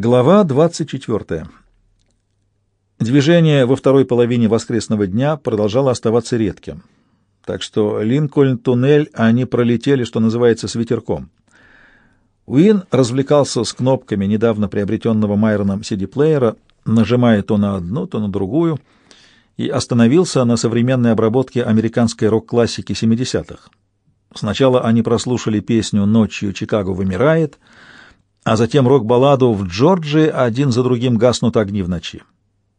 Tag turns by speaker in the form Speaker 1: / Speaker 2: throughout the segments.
Speaker 1: Глава 24. Движение во второй половине воскресного дня продолжало оставаться редким, так что Линкольн-туннель они пролетели, что называется, с ветерком. Уин развлекался с кнопками недавно приобретенного Майроном CD-плеера, нажимая то на одну, то на другую, и остановился на современной обработке американской рок-классики 70-х. Сначала они прослушали песню «Ночью Чикаго вымирает», а затем рок-балладу «В Джорджии один за другим гаснут огни в ночи»,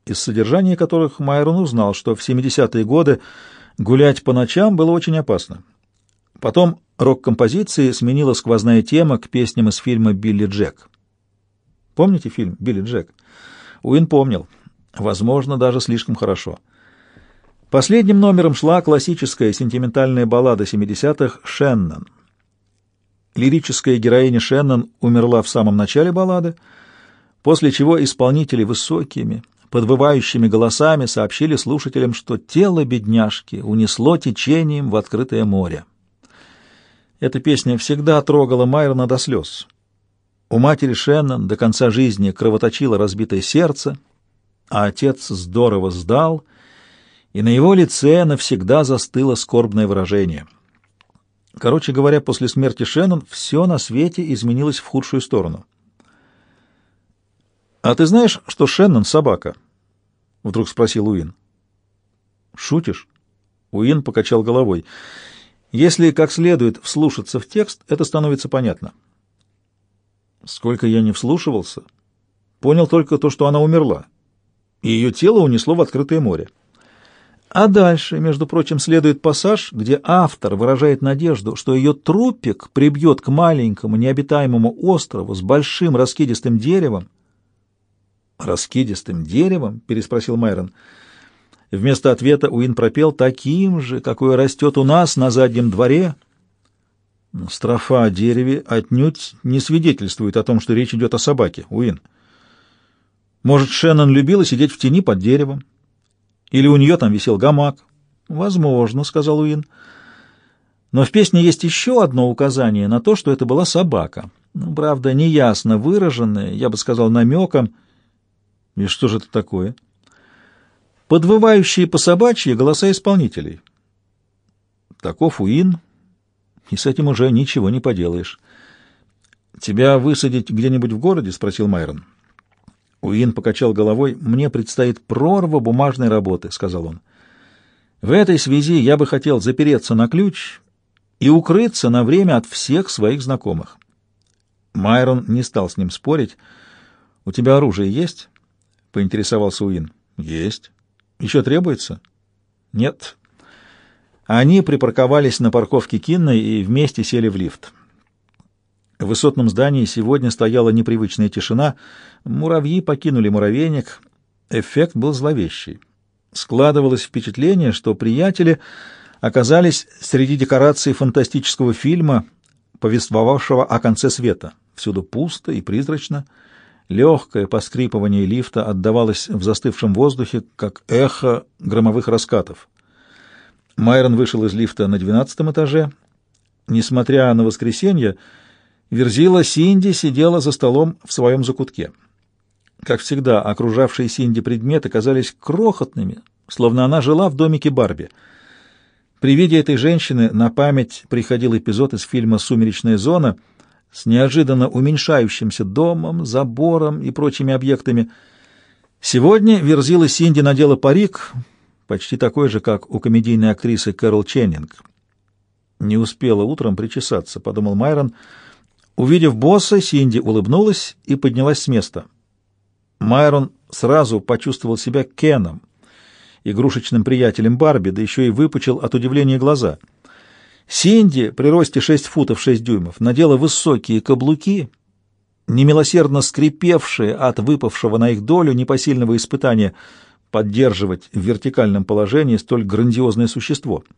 Speaker 1: из содержания которых Майрон узнал, что в 70-е годы гулять по ночам было очень опасно. Потом рок-композиции сменила сквозная тема к песням из фильма «Билли Джек». Помните фильм «Билли Джек»? Уин помнил. Возможно, даже слишком хорошо. Последним номером шла классическая сентиментальная баллада 70-х «Шеннон». Лирическая героиня Шеннон умерла в самом начале баллады, после чего исполнители высокими, подвывающими голосами сообщили слушателям, что тело бедняжки унесло течением в открытое море. Эта песня всегда трогала Майрона до слез. У матери Шеннон до конца жизни кровоточило разбитое сердце, а отец здорово сдал, и на его лице навсегда застыло скорбное выражение — Короче говоря, после смерти Шеннон все на свете изменилось в худшую сторону. «А ты знаешь, что Шеннон — собака?» — вдруг спросил Уин. «Шутишь?» — Уин покачал головой. «Если как следует вслушаться в текст, это становится понятно». «Сколько я не вслушивался, понял только то, что она умерла, и ее тело унесло в открытое море». А дальше, между прочим, следует пассаж, где автор выражает надежду, что ее трупик прибьет к маленькому необитаемому острову с большим раскидистым деревом. «Раскидистым деревом?» — переспросил Майрон. Вместо ответа Уин пропел «таким же, какое растет у нас на заднем дворе». Строфа о дереве отнюдь не свидетельствует о том, что речь идет о собаке, Уин. Может, Шеннон любила сидеть в тени под деревом, или у нее там висел гамак? Возможно, сказал Уин. Но в песне есть еще одно указание на то, что это была собака. Ну, правда, неясно выраженное, я бы сказал, намеком. И что же это такое? Подвывающие по собачьи голоса исполнителей. Таков Уин, и с этим уже ничего не поделаешь. «Тебя высадить где-нибудь в городе?» — спросил Майрон. Уин покачал головой. «Мне предстоит прорва бумажной работы», — сказал он. «В этой связи я бы хотел запереться на ключ и укрыться на время от всех своих знакомых». Майрон не стал с ним спорить. «У тебя оружие есть?» — поинтересовался Уин. «Есть. Еще требуется?» «Нет». Они припарковались на парковке Кинной и вместе сели в лифт. В высотном здании сегодня стояла непривычная тишина. Муравьи покинули муравейник. Эффект был зловещий. Складывалось впечатление, что приятели оказались среди декораций фантастического фильма, повествовавшего о конце света. Всюду пусто и призрачно. Легкое поскрипывание лифта отдавалось в застывшем воздухе, как эхо громовых раскатов. Майрон вышел из лифта на двенадцатом этаже. Несмотря на воскресенье, Верзила Синди сидела за столом в своем закутке. Как всегда, окружавшие Синди предметы казались крохотными, словно она жила в домике Барби. При виде этой женщины на память приходил эпизод из фильма «Сумеречная зона» с неожиданно уменьшающимся домом, забором и прочими объектами. Сегодня Верзила Синди надела парик, почти такой же, как у комедийной актрисы Кэрол Ченнинг. «Не успела утром причесаться», — подумал Майрон, — Увидев босса, Синди улыбнулась и поднялась с места. Майрон сразу почувствовал себя Кеном, игрушечным приятелем Барби, да еще и выпучил от удивления глаза. Синди при росте 6 футов 6 дюймов надела высокие каблуки, немилосердно скрипевшие от выпавшего на их долю непосильного испытания поддерживать в вертикальном положении столь грандиозное существо —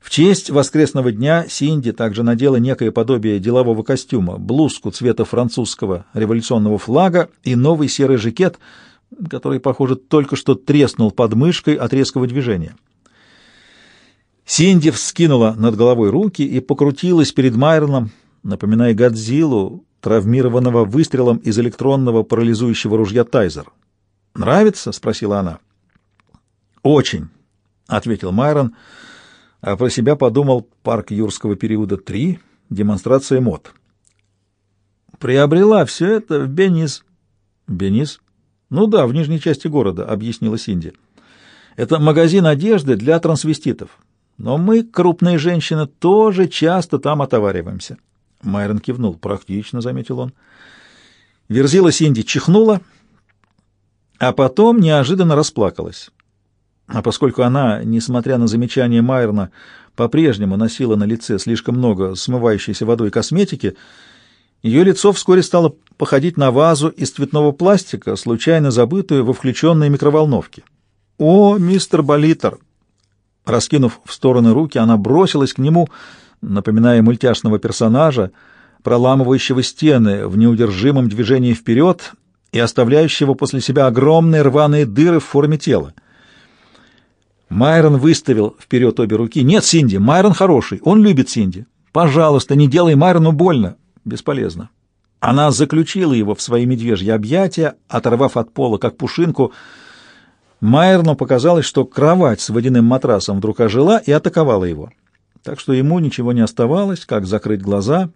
Speaker 1: в честь воскресного дня Синди также надела некое подобие делового костюма, блузку цвета французского революционного флага и новый серый жакет, который, похоже, только что треснул под мышкой от резкого движения. Синди вскинула над головой руки и покрутилась перед Майроном, напоминая Годзиллу, травмированного выстрелом из электронного парализующего ружья «Тайзер». «Нравится?» — спросила она. «Очень», — ответил Майрон, а про себя подумал «Парк юрского периода 3. Демонстрация мод». «Приобрела все это в Бенис». «Бенис?» «Ну да, в нижней части города», — объяснила Синди. «Это магазин одежды для трансвеститов. Но мы, крупные женщины, тоже часто там отовариваемся. Майрон кивнул. Практично, заметил он. Верзила Синди чихнула, а потом неожиданно расплакалась. А поскольку она, несмотря на замечание Майерна, по-прежнему носила на лице слишком много смывающейся водой косметики, ее лицо вскоре стало походить на вазу из цветного пластика, случайно забытую во включенной микроволновке. «О, мистер Болитер!» Раскинув в стороны руки, она бросилась к нему, напоминая мультяшного персонажа, проламывающего стены в неудержимом движении вперед и оставляющего после себя огромные рваные дыры в форме тела. Майрон выставил вперед обе руки. «Нет, Синди, Майрон хороший, он любит Синди. Пожалуйста, не делай Майрону больно». Бесполезно. Она заключила его в свои медвежьи объятия, оторвав от пола, как пушинку, — Майерну показалось, что кровать с водяным матрасом вдруг ожила и атаковала его. Так что ему ничего не оставалось, как закрыть глаза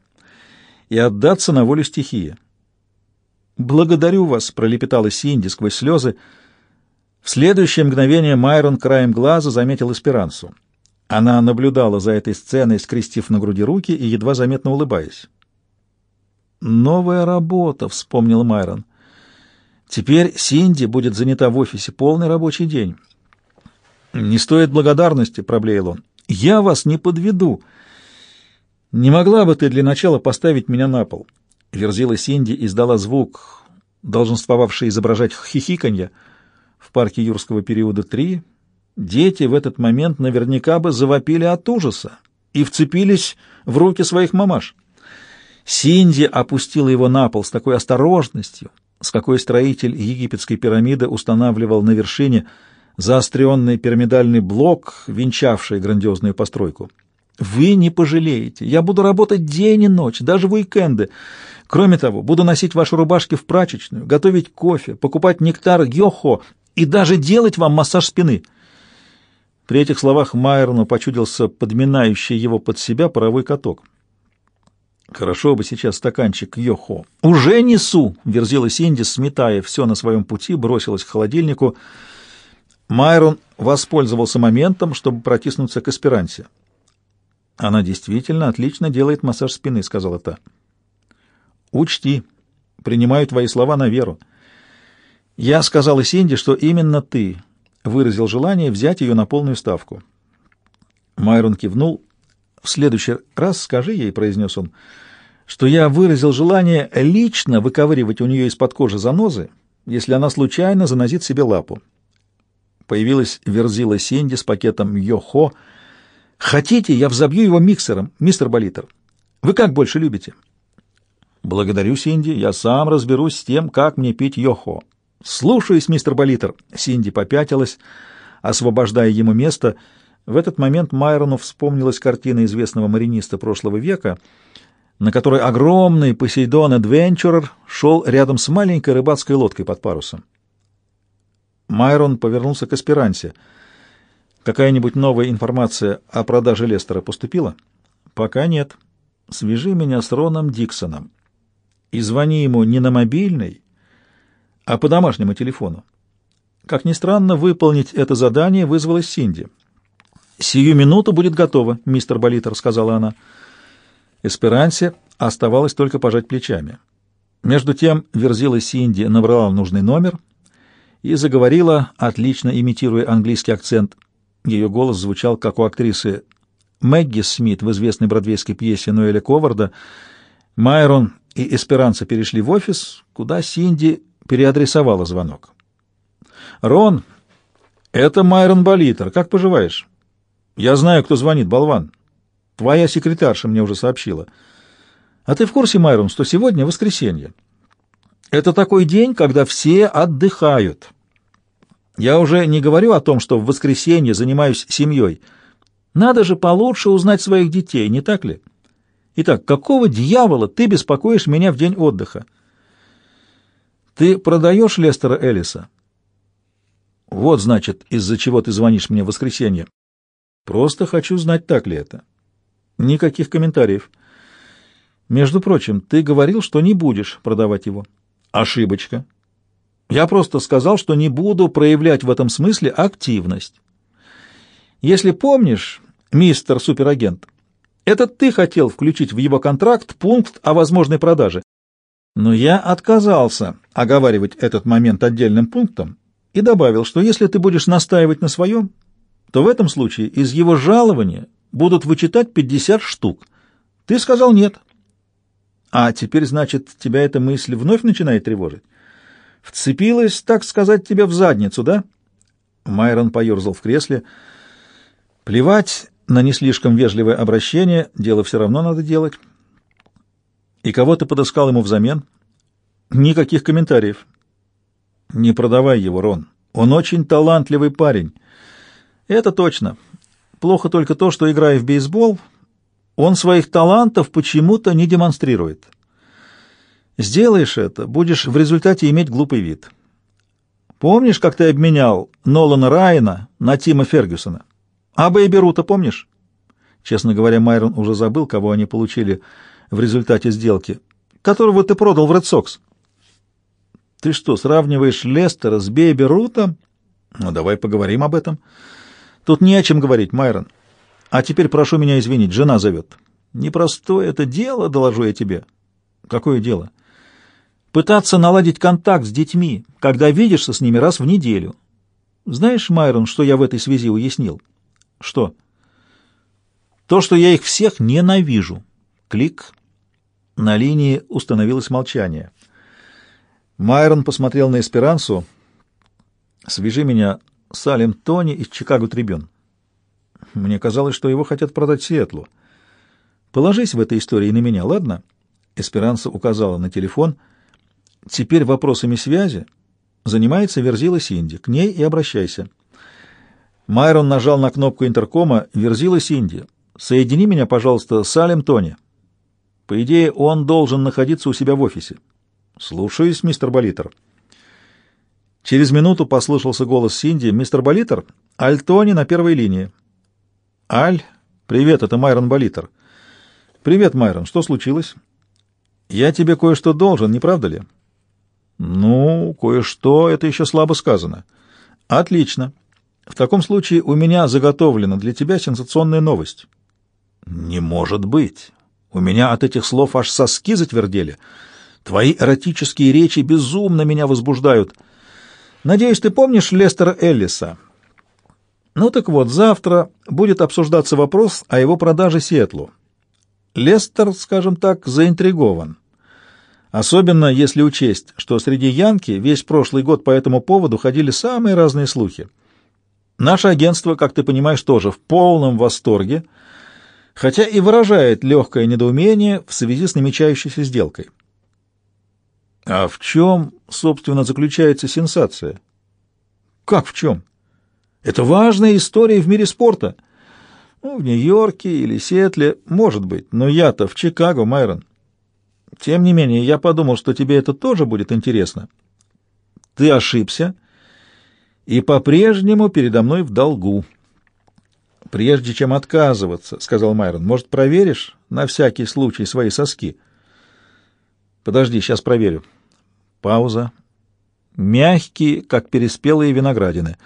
Speaker 1: и отдаться на волю стихии. «Благодарю вас», — пролепетала Синди сквозь слезы. В следующее мгновение Майрон краем глаза заметил Эсперансу. Она наблюдала за этой сценой, скрестив на груди руки и едва заметно улыбаясь. «Новая работа», — вспомнил Майрон. Теперь Синди будет занята в офисе полный рабочий день. «Не стоит благодарности», — проблеял он. «Я вас не подведу. Не могла бы ты для начала поставить меня на пол?» Верзила Синди издала звук, долженствовавший изображать хихиканье. В парке юрского периода 3 дети в этот момент наверняка бы завопили от ужаса и вцепились в руки своих мамаш. Синди опустила его на пол с такой осторожностью, с какой строитель египетской пирамиды устанавливал на вершине заостренный пирамидальный блок, венчавший грандиозную постройку. Вы не пожалеете. Я буду работать день и ночь, даже в уикенды. Кроме того, буду носить ваши рубашки в прачечную, готовить кофе, покупать нектар йохо и даже делать вам массаж спины. При этих словах Майерну почудился подминающий его под себя паровой каток. Хорошо бы сейчас стаканчик йохо. Уже несу, верзила Синди, сметая все на своем пути, бросилась к холодильнику. Майрон воспользовался моментом, чтобы протиснуться к аспиранте. Она действительно отлично делает массаж спины, сказала та. Учти, принимаю твои слова на веру. Я сказала Синди, что именно ты выразил желание взять ее на полную ставку. Майрон кивнул. «В следующий раз скажи ей», — произнес он, — «что я выразил желание лично выковыривать у нее из-под кожи занозы, если она случайно занозит себе лапу». Появилась верзила Синди с пакетом «Йо-хо». «Хотите, я взобью его миксером, мистер Болитер? Вы как больше любите?» «Благодарю, Синди. Я сам разберусь с тем, как мне пить йохо». «Слушаюсь, мистер Болитер». Синди попятилась, освобождая ему место — в этот момент Майрону вспомнилась картина известного мариниста прошлого века, на которой огромный Посейдон Адвенчурер шел рядом с маленькой рыбацкой лодкой под парусом. Майрон повернулся к аспиранте. «Какая-нибудь новая информация о продаже Лестера поступила?» «Пока нет. Свяжи меня с Роном Диксоном и звони ему не на мобильный, а по домашнему телефону. Как ни странно, выполнить это задание вызвалась Синди». «Сию минуту будет готово, мистер Болитер», — сказала она. Эсперансе оставалось только пожать плечами. Между тем Верзила Синди набрала нужный номер и заговорила, отлично имитируя английский акцент. Ее голос звучал, как у актрисы Мэгги Смит в известной бродвейской пьесе Ноэля Коварда. Майрон и Эсперанца перешли в офис, куда Синди переадресовала звонок. «Рон, это Майрон Болитер. Как поживаешь?» Я знаю, кто звонит, болван. Твоя секретарша мне уже сообщила. А ты в курсе, Майрон, что сегодня воскресенье? Это такой день, когда все отдыхают. Я уже не говорю о том, что в воскресенье занимаюсь семьей. Надо же получше узнать своих детей, не так ли? Итак, какого дьявола ты беспокоишь меня в день отдыха? Ты продаешь Лестера Эллиса? Вот, значит, из-за чего ты звонишь мне в воскресенье. Просто хочу знать, так ли это. Никаких комментариев. Между прочим, ты говорил, что не будешь продавать его. Ошибочка. Я просто сказал, что не буду проявлять в этом смысле активность. Если помнишь, мистер суперагент, это ты хотел включить в его контракт пункт о возможной продаже. Но я отказался оговаривать этот момент отдельным пунктом и добавил, что если ты будешь настаивать на своем, то в этом случае из его жалования будут вычитать 50 штук. Ты сказал нет. А теперь, значит, тебя эта мысль вновь начинает тревожить? Вцепилась, так сказать, тебе в задницу, да? Майрон поерзал в кресле. Плевать на не слишком вежливое обращение, дело все равно надо делать. И кого ты подыскал ему взамен? Никаких комментариев. Не продавай его, Рон. Он очень талантливый парень. Это точно. Плохо только то, что, играя в бейсбол, он своих талантов почему-то не демонстрирует. Сделаешь это, будешь в результате иметь глупый вид. Помнишь, как ты обменял Нолана Райана на Тима Фергюсона? А Бэйби Рута помнишь? Честно говоря, Майрон уже забыл, кого они получили в результате сделки, которого ты продал в Ред Сокс. Ты что, сравниваешь Лестера с Бэйби Рутом? Ну, давай поговорим об этом. Тут не о чем говорить, Майрон. А теперь прошу меня извинить, жена зовет. Непростое это дело, доложу я тебе. Какое дело? — пытаться наладить контакт с детьми, когда видишься с ними раз в неделю. Знаешь, Майрон, что я в этой связи уяснил? Что? То, что я их всех ненавижу. Клик. На линии установилось молчание. Майрон посмотрел на Эсперансу. «Свяжи меня с Алем Тони из Чикаго Трибюн. Мне казалось, что его хотят продать Сиэтлу. Положись в этой истории на меня, ладно?» Эсперанса указала на телефон — Теперь вопросами связи занимается Верзила Синди. К ней и обращайся. Майрон нажал на кнопку интеркома «Верзила Синди». «Соедини меня, пожалуйста, с Алем Тони». По идее, он должен находиться у себя в офисе. «Слушаюсь, мистер Болитер». Через минуту послышался голос Синди. «Мистер Болитер, Аль Тони на первой линии». «Аль, привет, это Майрон Болитер». «Привет, Майрон, что случилось?» «Я тебе кое-что должен, не правда ли?» Ну, кое-что это еще слабо сказано. Отлично. В таком случае у меня заготовлена для тебя сенсационная новость. Не может быть. У меня от этих слов аж соски затвердели. Твои эротические речи безумно меня возбуждают. Надеюсь, ты помнишь Лестера Эллиса? Ну так вот, завтра будет обсуждаться вопрос о его продаже Сиэтлу. Лестер, скажем так, заинтригован. Особенно если учесть, что среди Янки весь прошлый год по этому поводу ходили самые разные слухи. Наше агентство, как ты понимаешь, тоже в полном восторге, хотя и выражает легкое недоумение в связи с намечающейся сделкой. А в чем, собственно, заключается сенсация? Как в чем? Это важная история в мире спорта. Ну, в Нью-Йорке или Сиэтле, может быть, но я-то в Чикаго, Майрон. Тем не менее, я подумал, что тебе это тоже будет интересно. Ты ошибся и по-прежнему передо мной в долгу. Прежде чем отказываться, — сказал Майрон, — может, проверишь на всякий случай свои соски? Подожди, сейчас проверю. Пауза. Мягкие, как переспелые виноградины.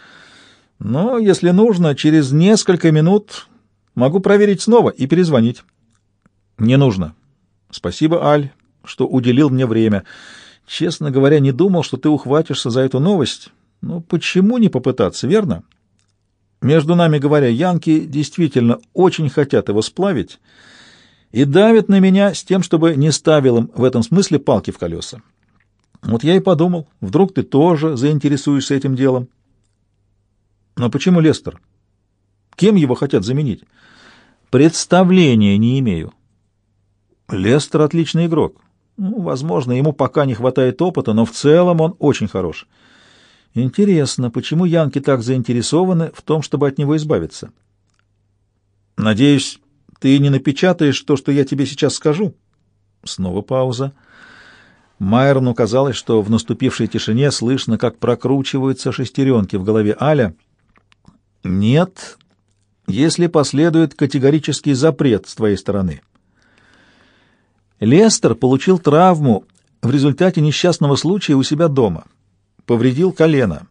Speaker 1: Но, если нужно, через несколько минут могу проверить снова и перезвонить. Не нужно. Спасибо, Аль что уделил мне время. Честно говоря, не думал, что ты ухватишься за эту новость. Но почему не попытаться, верно? Между нами говоря, янки действительно очень хотят его сплавить и давят на меня с тем, чтобы не ставил им в этом смысле палки в колеса. Вот я и подумал, вдруг ты тоже заинтересуешься этим делом. Но почему Лестер? Кем его хотят заменить? Представления не имею. Лестер отличный игрок. Ну, возможно, ему пока не хватает опыта, но в целом он очень хорош. Интересно, почему янки так заинтересованы в том, чтобы от него избавиться? Надеюсь, Ты не напечатаешь то, что я тебе сейчас скажу?» Снова пауза. Майерну казалось, что в наступившей тишине слышно, как прокручиваются шестеренки в голове Аля. «Нет, если последует категорический запрет с твоей стороны». Лестер получил травму в результате несчастного случая у себя дома. Повредил колено.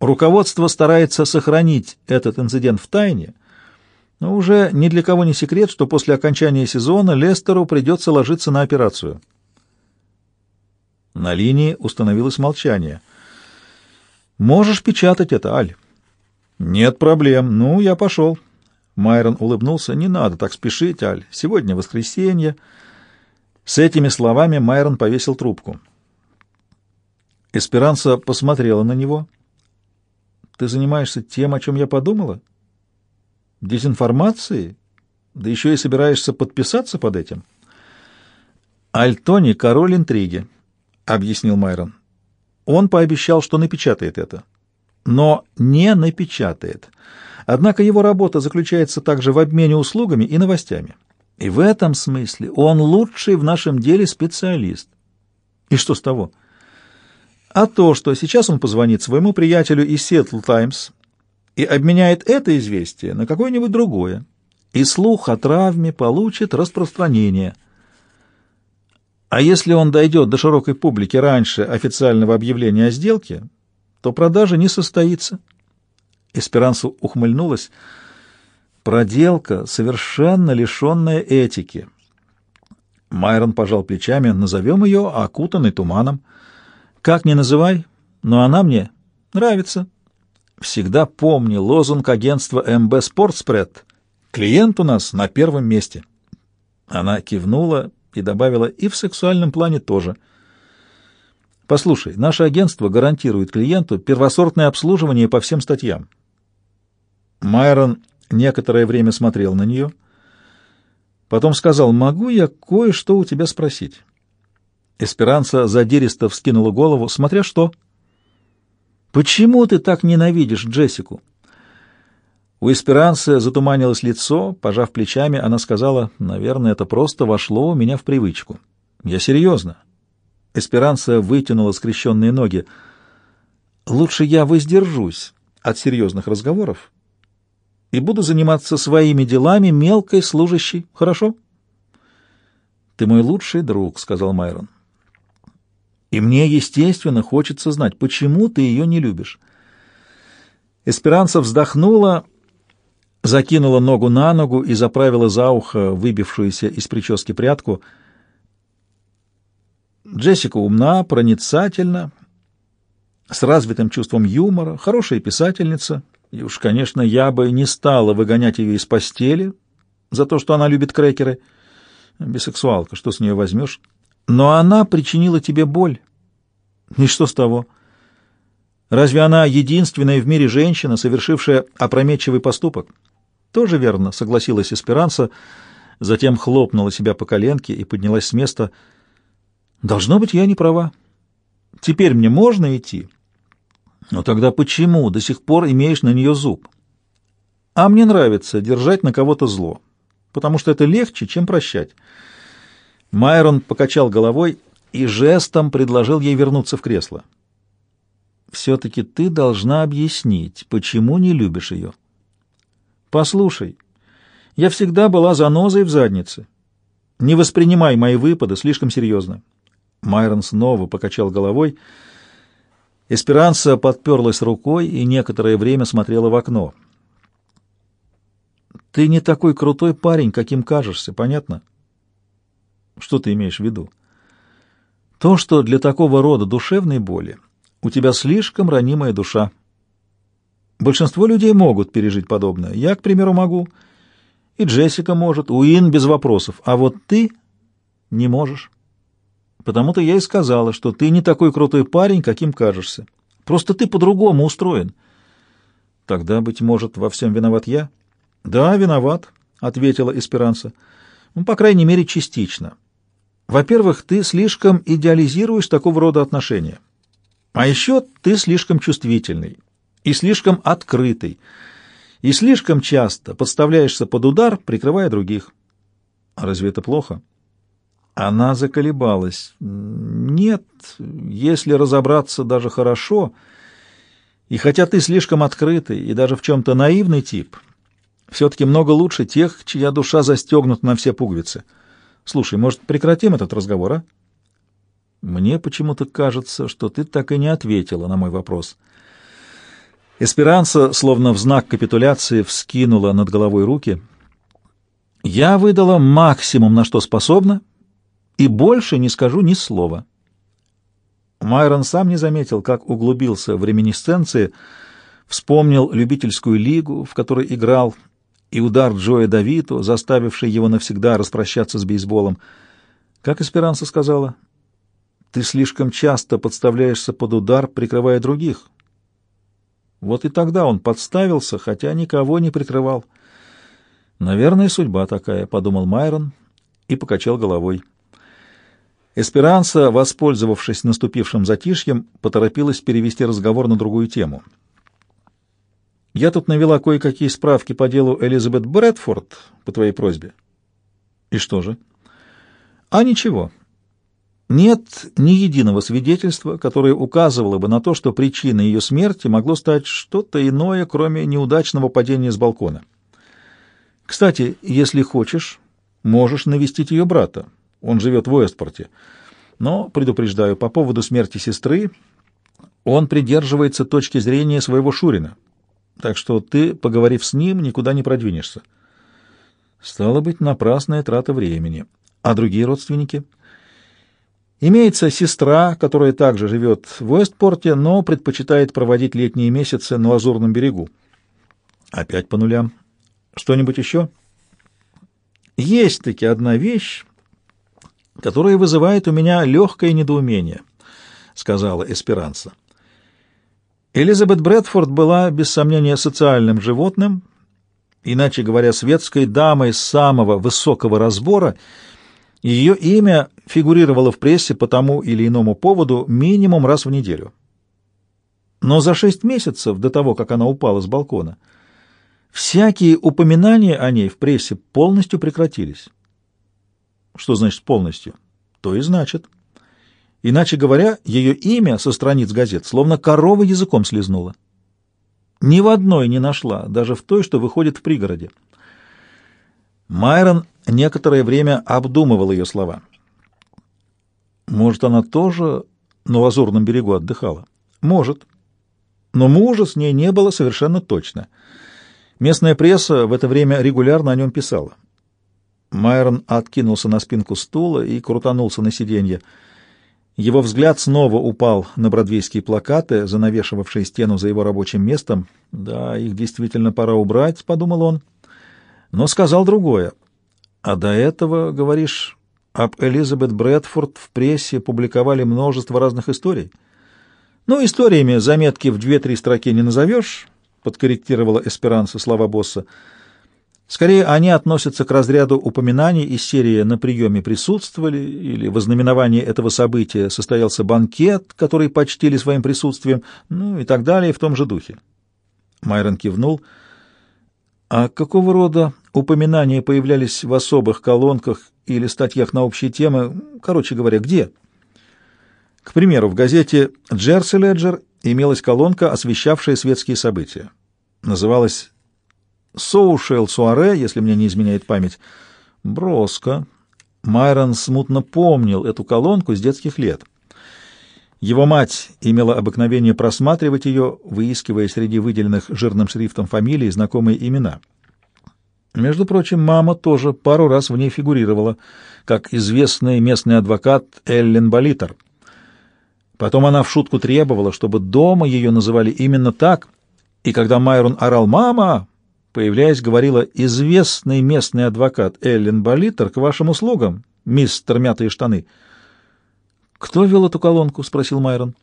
Speaker 1: Руководство старается сохранить этот инцидент в тайне, но уже ни для кого не секрет, что после окончания сезона Лестеру придется ложиться на операцию. На линии установилось молчание. «Можешь печатать это, Аль?» «Нет проблем. Ну, я пошел». Майрон улыбнулся. «Не надо так спешить, Аль. Сегодня воскресенье». С этими словами Майрон повесил трубку. Эсперанса посмотрела на него. «Ты занимаешься тем, о чем я подумала? Дезинформацией? Да еще и собираешься подписаться под этим?» «Альтони — король интриги», — объяснил Майрон. Он пообещал, что напечатает это. Но не напечатает. Однако его работа заключается также в обмене услугами и новостями. И в этом смысле он лучший в нашем деле специалист. И что с того? А то, что сейчас он позвонит своему приятелю из Seattle Times и обменяет это известие на какое-нибудь другое, и слух о травме получит распространение – а если он дойдет до широкой публики раньше официального объявления о сделке, то продажа не состоится. Эсперанса ухмыльнулась. Проделка, совершенно лишенная этики. Майрон пожал плечами. Назовем ее окутанной туманом. Как ни называй, но она мне нравится. Всегда помни лозунг агентства МБ Спортспред. Клиент у нас на первом месте. Она кивнула и добавила, и в сексуальном плане тоже. Послушай, наше агентство гарантирует клиенту первосортное обслуживание по всем статьям. Майрон некоторое время смотрел на нее, потом сказал, могу я кое-что у тебя спросить? Эсперанца задиристо вскинула голову, смотря что. «Почему ты так ненавидишь Джессику?» У Эсперанцы затуманилось лицо, пожав плечами, она сказала, «Наверное, это просто вошло у меня в привычку». «Я серьезно». Эсперанца вытянула скрещенные ноги. «Лучше я воздержусь от серьезных разговоров и буду заниматься своими делами мелкой служащей, хорошо?» «Ты мой лучший друг», — сказал Майрон. «И мне, естественно, хочется знать, почему ты ее не любишь». Эсперанца вздохнула закинула ногу на ногу и заправила за ухо выбившуюся из прически прядку. Джессика умна, проницательна, с развитым чувством юмора, хорошая писательница, и уж, конечно, я бы не стала выгонять ее из постели за то, что она любит крекеры. Бисексуалка, что с нее возьмешь? Но она причинила тебе боль. И что с того? Разве она единственная в мире женщина, совершившая опрометчивый поступок? «Тоже верно», — согласилась Эсперанса, затем хлопнула себя по коленке и поднялась с места. «Должно быть, я не права. Теперь мне можно идти?» «Но тогда почему до сих пор имеешь на нее зуб?» «А мне нравится держать на кого-то зло, потому что это легче, чем прощать». Майрон покачал головой и жестом предложил ей вернуться в кресло. «Все-таки ты должна объяснить, почему не любишь ее». Послушай, я всегда была занозой в заднице. Не воспринимай мои выпады слишком серьезно. Майрон снова покачал головой. Эсперанца подперлась рукой и некоторое время смотрела в окно. «Ты не такой крутой парень, каким кажешься, понятно?» «Что ты имеешь в виду?» «То, что для такого рода душевной боли у тебя слишком ранимая душа», Большинство людей могут пережить подобное. Я, к примеру, могу. И Джессика может, Уин без вопросов. А вот ты не можешь. Потому-то я и сказала, что ты не такой крутой парень, каким кажешься. Просто ты по-другому устроен. Тогда, быть может, во всем виноват я? Да, виноват, — ответила Эсперанса. Ну, по крайней мере, частично. Во-первых, ты слишком идеализируешь такого рода отношения. А еще ты слишком чувствительный и слишком открытый. и слишком часто подставляешься под удар, прикрывая других. Разве это плохо? Она заколебалась. Нет, если разобраться даже хорошо, и хотя ты слишком открытый и даже в чем-то наивный тип, все-таки много лучше тех, чья душа застегнута на все пуговицы. Слушай, может, прекратим этот разговор, а? Мне почему-то кажется, что ты так и не ответила на мой вопрос. Эсперанца, словно в знак капитуляции, вскинула над головой руки. Я выдала максимум, на что способна, и больше не скажу ни слова. Майрон сам не заметил, как углубился в реминисценции, вспомнил любительскую лигу, в которой играл, и удар Джоя Давиту, заставивший его навсегда распрощаться с бейсболом. Как Эсперанса сказала, «Ты слишком часто подставляешься под удар, прикрывая других». Вот и тогда он подставился, хотя никого не прикрывал. «Наверное, судьба такая», — подумал Майрон и покачал головой. Эсперанса, воспользовавшись наступившим затишьем, поторопилась перевести разговор на другую тему — я тут навела кое-какие справки по делу Элизабет Брэдфорд по твоей просьбе. И что же? А ничего. Нет ни единого свидетельства, которое указывало бы на то, что причиной ее смерти могло стать что-то иное, кроме неудачного падения с балкона. Кстати, если хочешь, можешь навестить ее брата. Он живет в Уэстпорте. Но, предупреждаю, по поводу смерти сестры он придерживается точки зрения своего Шурина так что ты, поговорив с ним, никуда не продвинешься. Стало быть, напрасная трата времени. А другие родственники? Имеется сестра, которая также живет в Уэстпорте, но предпочитает проводить летние месяцы на Лазурном берегу. Опять по нулям. Что-нибудь еще? Есть-таки одна вещь, которая вызывает у меня легкое недоумение, — сказала Эсперанса. Элизабет Брэдфорд была, без сомнения, социальным животным, иначе говоря, светской дамой самого высокого разбора, ее имя фигурировало в прессе по тому или иному поводу минимум раз в неделю. Но за шесть месяцев до того, как она упала с балкона, всякие упоминания о ней в прессе полностью прекратились. Что значит полностью? То и значит. Иначе говоря, ее имя со страниц газет словно корова языком слезнула. Ни в одной не нашла, даже в той, что выходит в пригороде. Майрон некоторое время обдумывал ее слова. Может, она тоже на Лазурном берегу отдыхала? Может. Но мужа с ней не было совершенно точно. Местная пресса в это время регулярно о нем писала. Майрон откинулся на спинку стула и крутанулся на сиденье. Его взгляд снова упал на бродвейские плакаты, занавешивавшие стену за его рабочим местом. «Да, их действительно пора убрать», — подумал он. Но сказал другое. «А до этого, говоришь, об Элизабет Брэдфорд в прессе публиковали множество разных историй?» «Ну, историями заметки в две-три строки не назовешь», — подкорректировала Эсперанса слова босса. Скорее, они относятся к разряду упоминаний из серии «На приеме присутствовали» или «В ознаменовании этого события состоялся банкет, который почтили своим присутствием», ну и так далее в том же духе. Майрон кивнул. «А какого рода упоминания появлялись в особых колонках или статьях на общие темы? Короче говоря, где?» К примеру, в газете «Джерси Леджер» имелась колонка, освещавшая светские события. Называлась Соушел Суаре, если мне не изменяет память. Броско. Майрон смутно помнил эту колонку с детских лет. Его мать имела обыкновение просматривать ее, выискивая среди выделенных жирным шрифтом фамилий знакомые имена. Между прочим, мама тоже пару раз в ней фигурировала, как известный местный адвокат Эллен Болитер. Потом она в шутку требовала, чтобы дома ее называли именно так, и когда Майрон орал «Мама!», появляясь, говорила «Известный местный адвокат Эллен Болитер к вашим услугам, мистер Мятые штаны». «Кто вел эту колонку?» — спросил Майрон.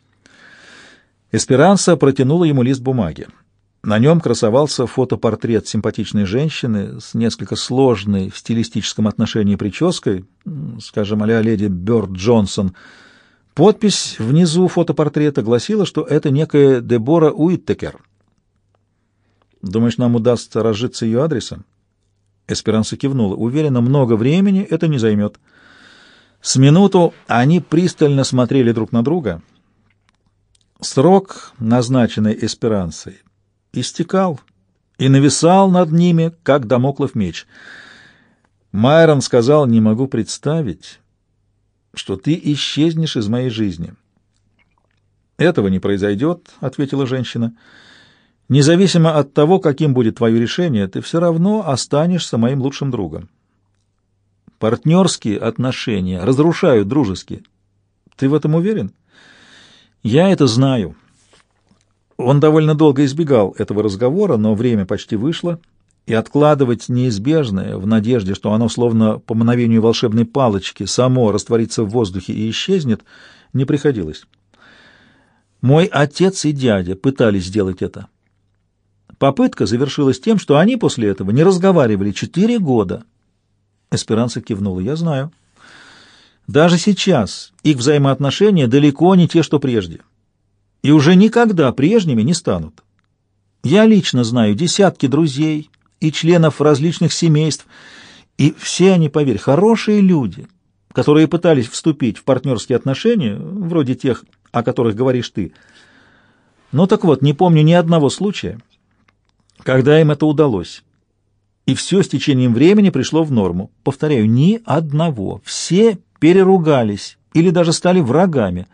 Speaker 1: Эсперанса протянула ему лист бумаги. На нем красовался фотопортрет симпатичной женщины с несколько сложной в стилистическом отношении прической, скажем, а леди Бёрд Джонсон. Подпись внизу фотопортрета гласила, что это некая Дебора Уиттекер — Думаешь, нам удастся разжиться ее адресом? Эсперанса кивнула. Уверена, много времени это не займет. С минуту они пристально смотрели друг на друга. Срок, назначенный Эсперансой, истекал и нависал над ними, как домоклов меч. Майрон сказал, не могу представить, что ты исчезнешь из моей жизни. «Этого не произойдет», — ответила женщина. «Независимо от того, каким будет твое решение, ты все равно останешься моим лучшим другом. Партнерские отношения разрушают дружеские. Ты в этом уверен?» «Я это знаю». Он довольно долго избегал этого разговора, но время почти вышло, и откладывать неизбежное в надежде, что оно словно по мановению волшебной палочки само растворится в воздухе и исчезнет, не приходилось. Мой отец и дядя пытались сделать это. Попытка завершилась тем, что они после этого не разговаривали четыре года. Эсперанца кивнула. «Я знаю. Даже сейчас их взаимоотношения далеко не те, что прежде. И уже никогда прежними не станут. Я лично знаю десятки друзей и членов различных семейств, и все они, поверь, хорошие люди, которые пытались вступить в партнерские отношения, вроде тех, о которых говоришь ты. Ну так вот, не помню ни одного случая, когда им это удалось. И все с течением времени пришло в норму. Повторяю, ни одного. Все переругались или даже стали врагами.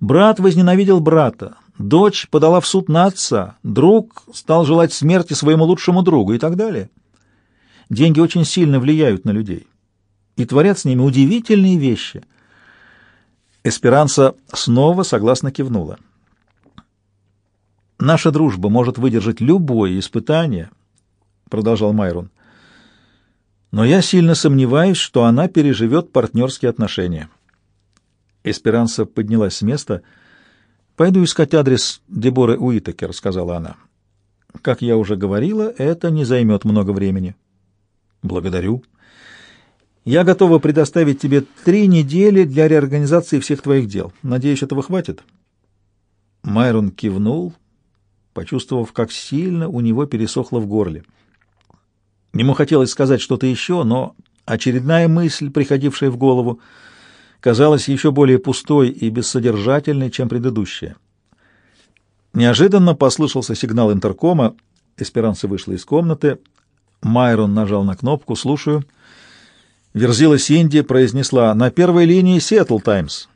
Speaker 1: Брат возненавидел брата, дочь подала в суд на отца, друг стал желать смерти своему лучшему другу и так далее. Деньги очень сильно влияют на людей и творят с ними удивительные вещи — Эсперанса снова согласно кивнула. «Наша дружба может выдержать любое испытание», — продолжал Майрон. «Но я сильно сомневаюсь, что она переживет партнерские отношения». Эсперанса поднялась с места. «Пойду искать адрес Деборы Уитакер», — сказала она. «Как я уже говорила, это не займет много времени». «Благодарю», я готова предоставить тебе три недели для реорганизации всех твоих дел. Надеюсь, этого хватит?» Майрон кивнул, почувствовав, как сильно у него пересохло в горле. Ему хотелось сказать что-то еще, но очередная мысль, приходившая в голову, казалась еще более пустой и бессодержательной, чем предыдущая. Неожиданно послышался сигнал интеркома. Эсперанца вышла из комнаты. Майрон нажал на кнопку «Слушаю». Верзила Синди произнесла «На первой линии Сиэтл Таймс».